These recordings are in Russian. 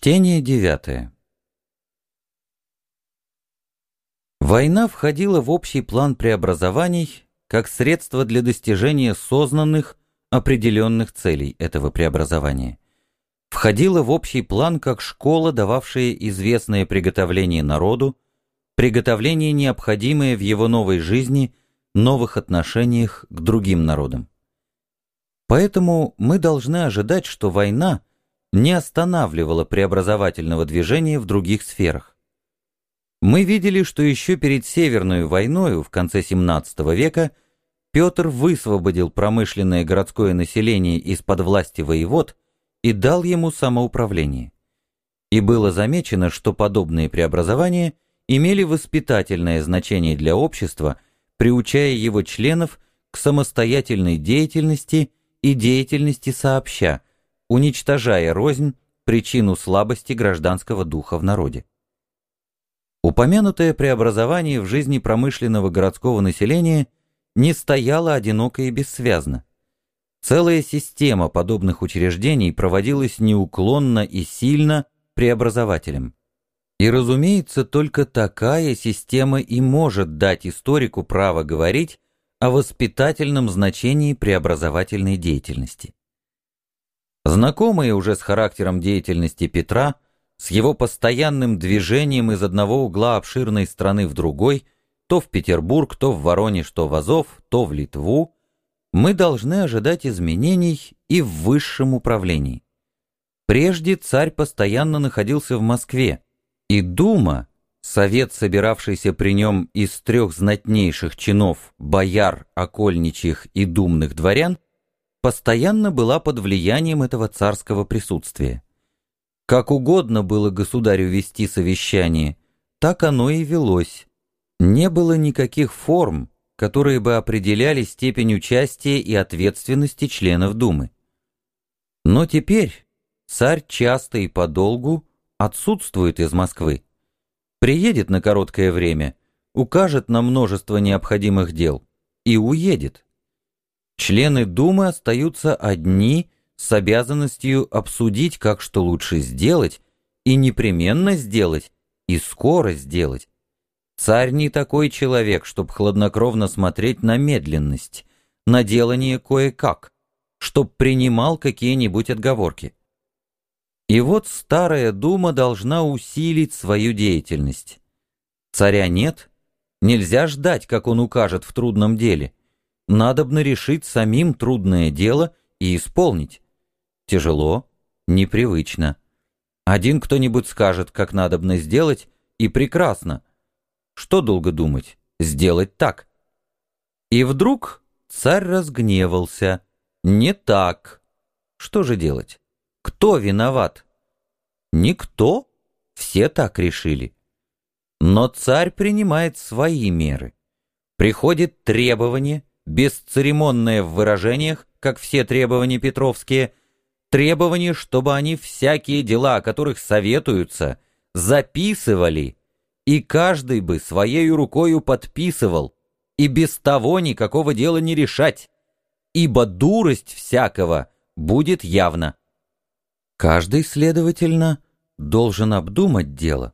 Чтение девятое. Война входила в общий план преобразований как средство для достижения сознанных, определенных целей этого преобразования. Входила в общий план как школа, дававшая известное приготовление народу, приготовление, необходимое в его новой жизни, новых отношениях к другим народам. Поэтому мы должны ожидать, что война не останавливала преобразовательного движения в других сферах. Мы видели, что еще перед Северной войной в конце XVII века Петр высвободил промышленное городское население из-под власти воевод и дал ему самоуправление. И было замечено, что подобные преобразования имели воспитательное значение для общества, приучая его членов к самостоятельной деятельности и деятельности сообща, уничтожая рознь, причину слабости гражданского духа в народе. Упомянутое преобразование в жизни промышленного городского населения не стояло одиноко и бессвязно. Целая система подобных учреждений проводилась неуклонно и сильно преобразователем. И, разумеется, только такая система и может дать историку право говорить о воспитательном значении преобразовательной деятельности. Знакомые уже с характером деятельности Петра – с его постоянным движением из одного угла обширной страны в другой, то в Петербург, то в Воронеж, то в Азов, то в Литву, мы должны ожидать изменений и в высшем управлении. Прежде царь постоянно находился в Москве, и Дума, совет, собиравшийся при нем из трех знатнейших чинов, бояр, окольничьих и думных дворян, постоянно была под влиянием этого царского присутствия. Как угодно было государю вести совещание, так оно и велось. Не было никаких форм, которые бы определяли степень участия и ответственности членов Думы. Но теперь царь часто и подолгу отсутствует из Москвы. Приедет на короткое время, укажет на множество необходимых дел и уедет. Члены Думы остаются одни с обязанностью обсудить, как что лучше сделать, и непременно сделать, и скоро сделать. Царь не такой человек, чтоб хладнокровно смотреть на медленность, на делание кое-как, чтоб принимал какие-нибудь отговорки. И вот старая дума должна усилить свою деятельность. Царя нет, нельзя ждать, как он укажет в трудном деле. Надобно решить самим трудное дело и исполнить. Тяжело, непривычно. Один кто-нибудь скажет, как надобно сделать, и прекрасно. Что долго думать? Сделать так. И вдруг царь разгневался. Не так. Что же делать? Кто виноват? Никто. Все так решили. Но царь принимает свои меры. Приходит требование, бесцеремонное в выражениях, как все требования петровские, требование, чтобы они всякие дела, о которых советуются, записывали, и каждый бы своей рукою подписывал, и без того никакого дела не решать, ибо дурость всякого будет явна. Каждый, следовательно, должен обдумать дело,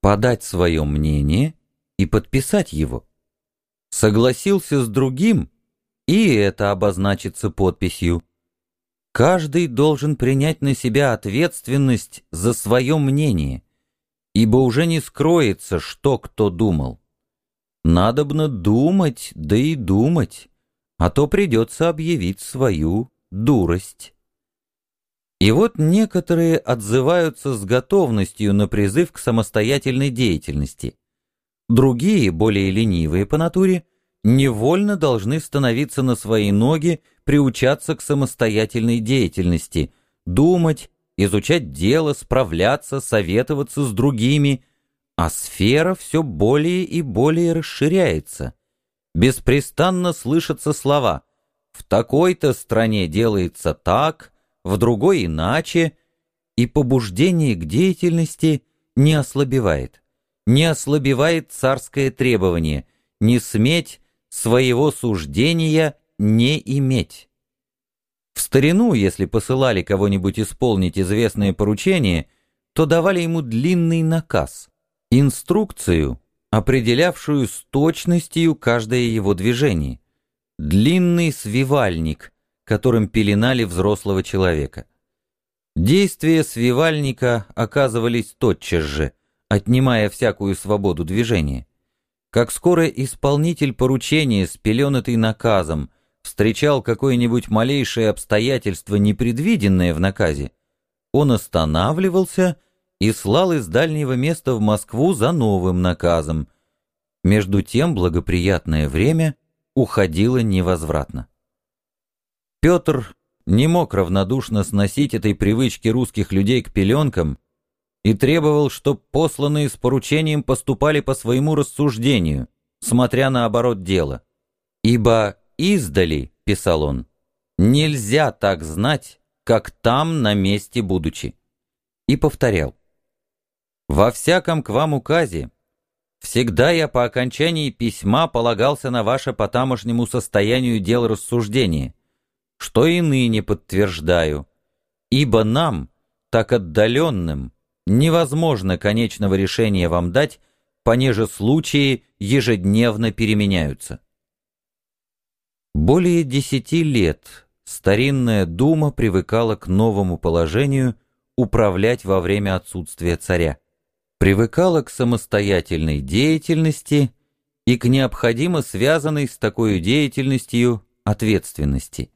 подать свое мнение и подписать его. Согласился с другим, и это обозначится подписью. Каждый должен принять на себя ответственность за свое мнение, ибо уже не скроется, что кто думал. Надобно думать, да и думать, а то придется объявить свою дурость. И вот некоторые отзываются с готовностью на призыв к самостоятельной деятельности. Другие, более ленивые по натуре, невольно должны становиться на свои ноги, приучаться к самостоятельной деятельности, думать, изучать дело, справляться, советоваться с другими, а сфера все более и более расширяется. Беспрестанно слышатся слова «в такой-то стране делается так», «в другой иначе», и побуждение к деятельности не ослабевает. Не ослабевает царское требование не сметь своего суждения не иметь. В старину, если посылали кого-нибудь исполнить известное поручение, то давали ему длинный наказ, инструкцию, определявшую с точностью каждое его движение, длинный свивальник, которым пеленали взрослого человека. Действия свивальника оказывались тотчас же, отнимая всякую свободу движения. Как скоро исполнитель поручения, спеленатый наказом, встречал какое-нибудь малейшее обстоятельство, непредвиденное в наказе, он останавливался и слал из дальнего места в Москву за новым наказом. Между тем благоприятное время уходило невозвратно. Петр не мог равнодушно сносить этой привычки русских людей к пеленкам и требовал, чтоб посланные с поручением поступали по своему рассуждению, смотря на оборот дела. «Ибо издали, — писал он, — нельзя так знать, как там на месте будучи». И повторял. «Во всяком к вам указе всегда я по окончании письма полагался на ваше по тамошнему состоянию дел рассуждения, что и ныне подтверждаю, ибо нам, так отдаленным, невозможно конечного решения вам дать, понеже случаи ежедневно переменяются. Более десяти лет старинная дума привыкала к новому положению управлять во время отсутствия царя, привыкала к самостоятельной деятельности и к необходимо связанной с такой деятельностью ответственности.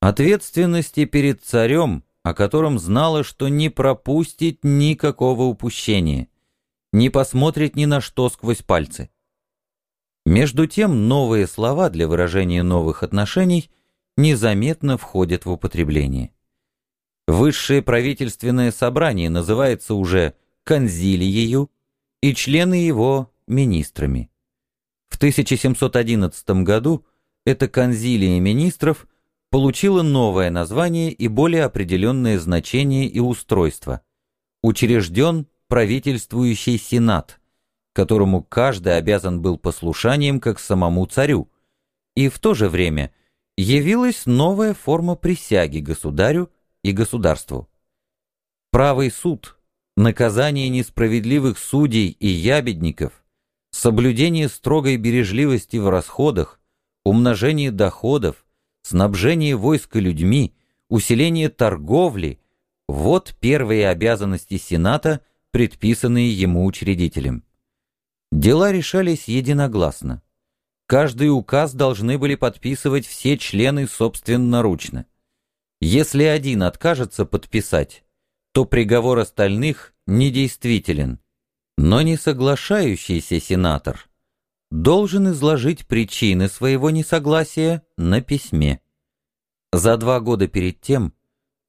Ответственности перед царем, о котором знала, что не пропустит никакого упущения, не посмотрит ни на что сквозь пальцы. Между тем новые слова для выражения новых отношений незаметно входят в употребление. Высшее правительственное собрание называется уже конзилией и члены его министрами. В 1711 году эта конзилия министров получила новое название и более определенное значение и устройство. Учрежден правительствующий сенат, которому каждый обязан был послушанием как самому царю, и в то же время явилась новая форма присяги государю и государству. Правый суд, наказание несправедливых судей и ябедников, соблюдение строгой бережливости в расходах, умножение доходов, снабжение войска людьми, усиление торговли – вот первые обязанности Сената, предписанные ему учредителем. Дела решались единогласно. Каждый указ должны были подписывать все члены собственноручно. Если один откажется подписать, то приговор остальных недействителен. Но не соглашающийся сенатор должен изложить причины своего несогласия на письме. За два года перед тем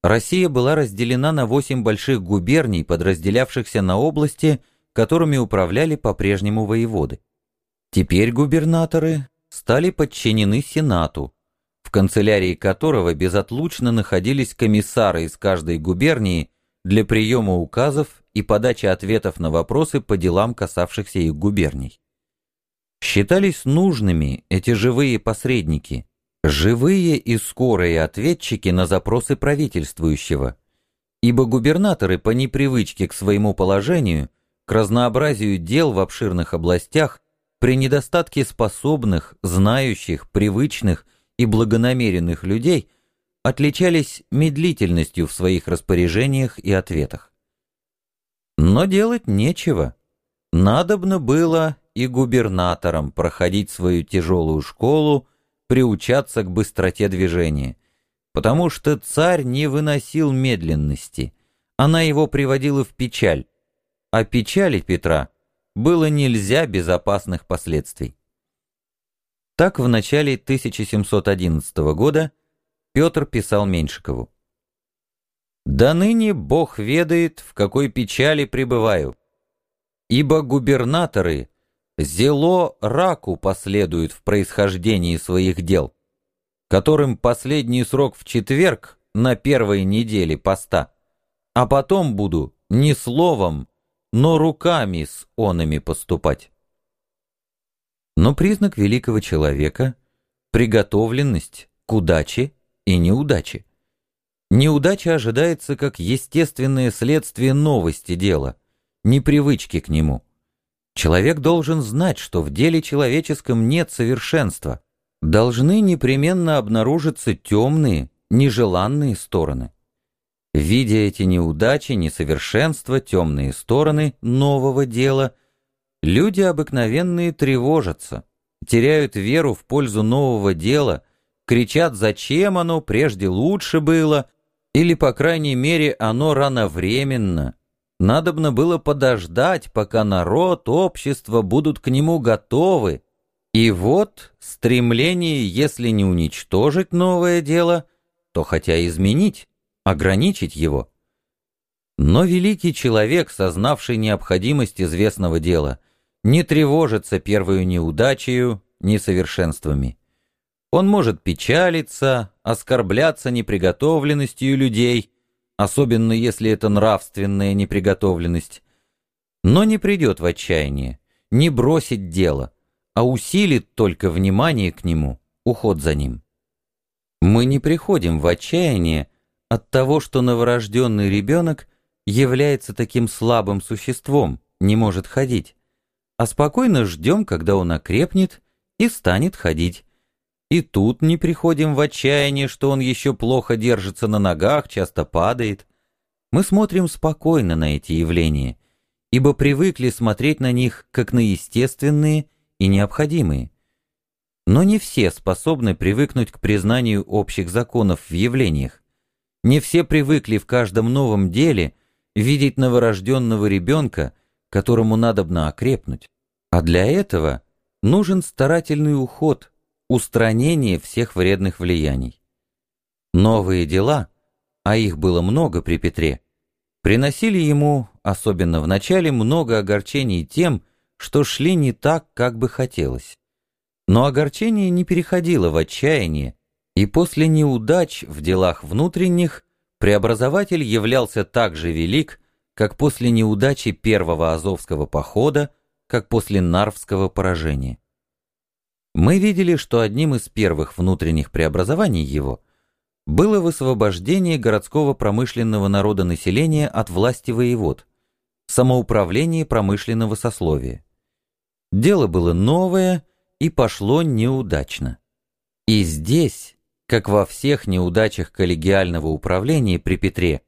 Россия была разделена на восемь больших губерний, подразделявшихся на области, которыми управляли по-прежнему воеводы. Теперь губернаторы стали подчинены Сенату, в канцелярии которого безотлучно находились комиссары из каждой губернии для приема указов и подачи ответов на вопросы по делам, касавшихся их губерний. Считались нужными эти живые посредники, живые и скорые ответчики на запросы правительствующего, ибо губернаторы по непривычке к своему положению, к разнообразию дел в обширных областях, при недостатке способных, знающих, привычных и благонамеренных людей отличались медлительностью в своих распоряжениях и ответах. Но делать нечего. Надобно было и губернаторам проходить свою тяжелую школу, приучаться к быстроте движения, потому что царь не выносил медленности, она его приводила в печаль, а печали Петра было нельзя без опасных последствий. Так в начале 1711 года Петр писал Меньшикову. «Да ныне Бог ведает, в какой печали пребываю, ибо губернаторы зело раку последуют в происхождении своих дел, которым последний срок в четверг на первой неделе поста, а потом буду не словом, но руками с онами поступать. Но признак великого человека — приготовленность к удаче и неудаче. Неудача ожидается как естественное следствие новости дела, непривычки к нему. Человек должен знать, что в деле человеческом нет совершенства. Должны непременно обнаружиться темные, нежеланные стороны. Видя эти неудачи, несовершенства, темные стороны нового дела, люди обыкновенные тревожатся, теряют веру в пользу нового дела, кричат, зачем оно прежде лучше было, или, по крайней мере, оно рановременно. Надобно было подождать, пока народ, общество будут к нему готовы. И вот стремление, если не уничтожить новое дело, то хотя изменить, ограничить его. Но великий человек, сознавший необходимость известного дела, не тревожится первую неудачею, несовершенствами. Он может печалиться, оскорбляться неприготовленностью людей, особенно если это нравственная неприготовленность, но не придет в отчаяние, не бросит дело, а усилит только внимание к нему, уход за ним. Мы не приходим в отчаяние, от того, что новорожденный ребенок является таким слабым существом, не может ходить, а спокойно ждем, когда он окрепнет и станет ходить. И тут не приходим в отчаяние, что он еще плохо держится на ногах, часто падает. Мы смотрим спокойно на эти явления, ибо привыкли смотреть на них как на естественные и необходимые. Но не все способны привыкнуть к признанию общих законов в явлениях. Не все привыкли в каждом новом деле видеть новорожденного ребенка, которому надобно окрепнуть. А для этого нужен старательный уход, устранение всех вредных влияний. Новые дела, а их было много при Петре, приносили ему, особенно в начале, много огорчений тем, что шли не так, как бы хотелось. Но огорчение не переходило в отчаяние, и после неудач в делах внутренних преобразователь являлся так же велик, как после неудачи первого Азовского похода, как после Нарвского поражения. Мы видели, что одним из первых внутренних преобразований его было высвобождение городского промышленного народа населения от власти воевод, самоуправление промышленного сословия. Дело было новое и пошло неудачно. И здесь как во всех неудачах коллегиального управления при Петре,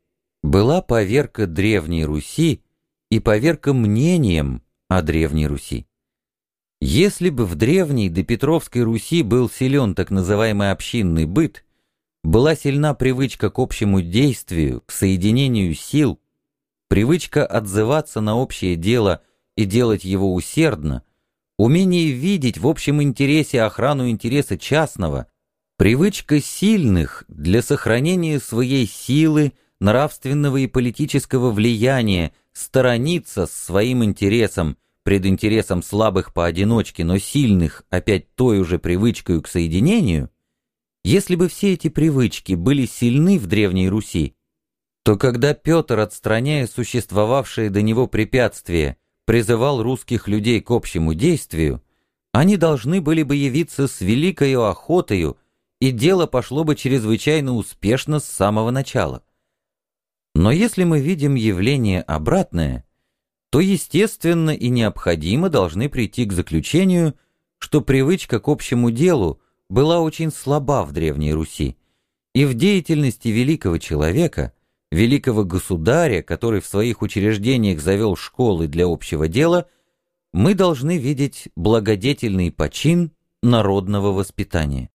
была поверка Древней Руси и поверка мнением о Древней Руси. Если бы в Древней до Петровской Руси был силен так называемый общинный быт, была сильна привычка к общему действию, к соединению сил, привычка отзываться на общее дело и делать его усердно, умение видеть в общем интересе охрану интереса частного – Привычка сильных для сохранения своей силы, нравственного и политического влияния сторониться с своим интересом пред интересом слабых поодиночке, но сильных опять той уже привычкой к соединению, если бы все эти привычки были сильны в Древней Руси, то когда Петр, отстраняя существовавшие до него препятствия, призывал русских людей к общему действию, они должны были бы явиться с великою охотою и дело пошло бы чрезвычайно успешно с самого начала. Но если мы видим явление обратное, то естественно и необходимо должны прийти к заключению, что привычка к общему делу была очень слаба в Древней Руси, и в деятельности великого человека, великого государя, который в своих учреждениях завел школы для общего дела, мы должны видеть благодетельный почин народного воспитания.